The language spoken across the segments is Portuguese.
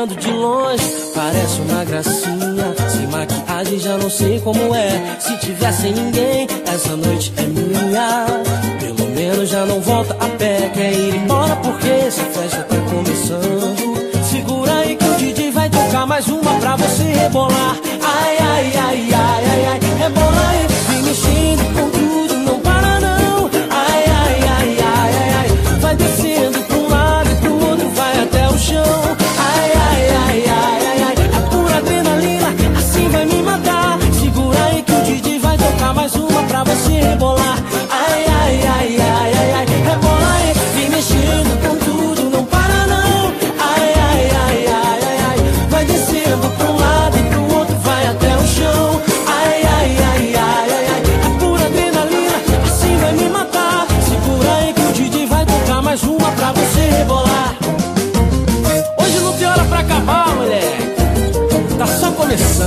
Olhando de longe, parece uma gracinha. Sem maquiagem já não sei como é. Se tiver sem ninguém, essa noite é minha. Pelo menos já não volta a pé. Quer ir embora porque essa festa tá começando. Segura aí que o DJ vai tocar mais uma pra você rebolar.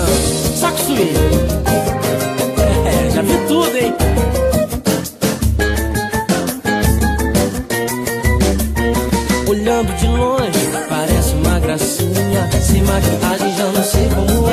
Começando. Saco suíço. É, já vi tudo, hein? Olhando de longe, parece uma gracinha. Sem maquiagem, já não sei como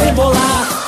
rebolar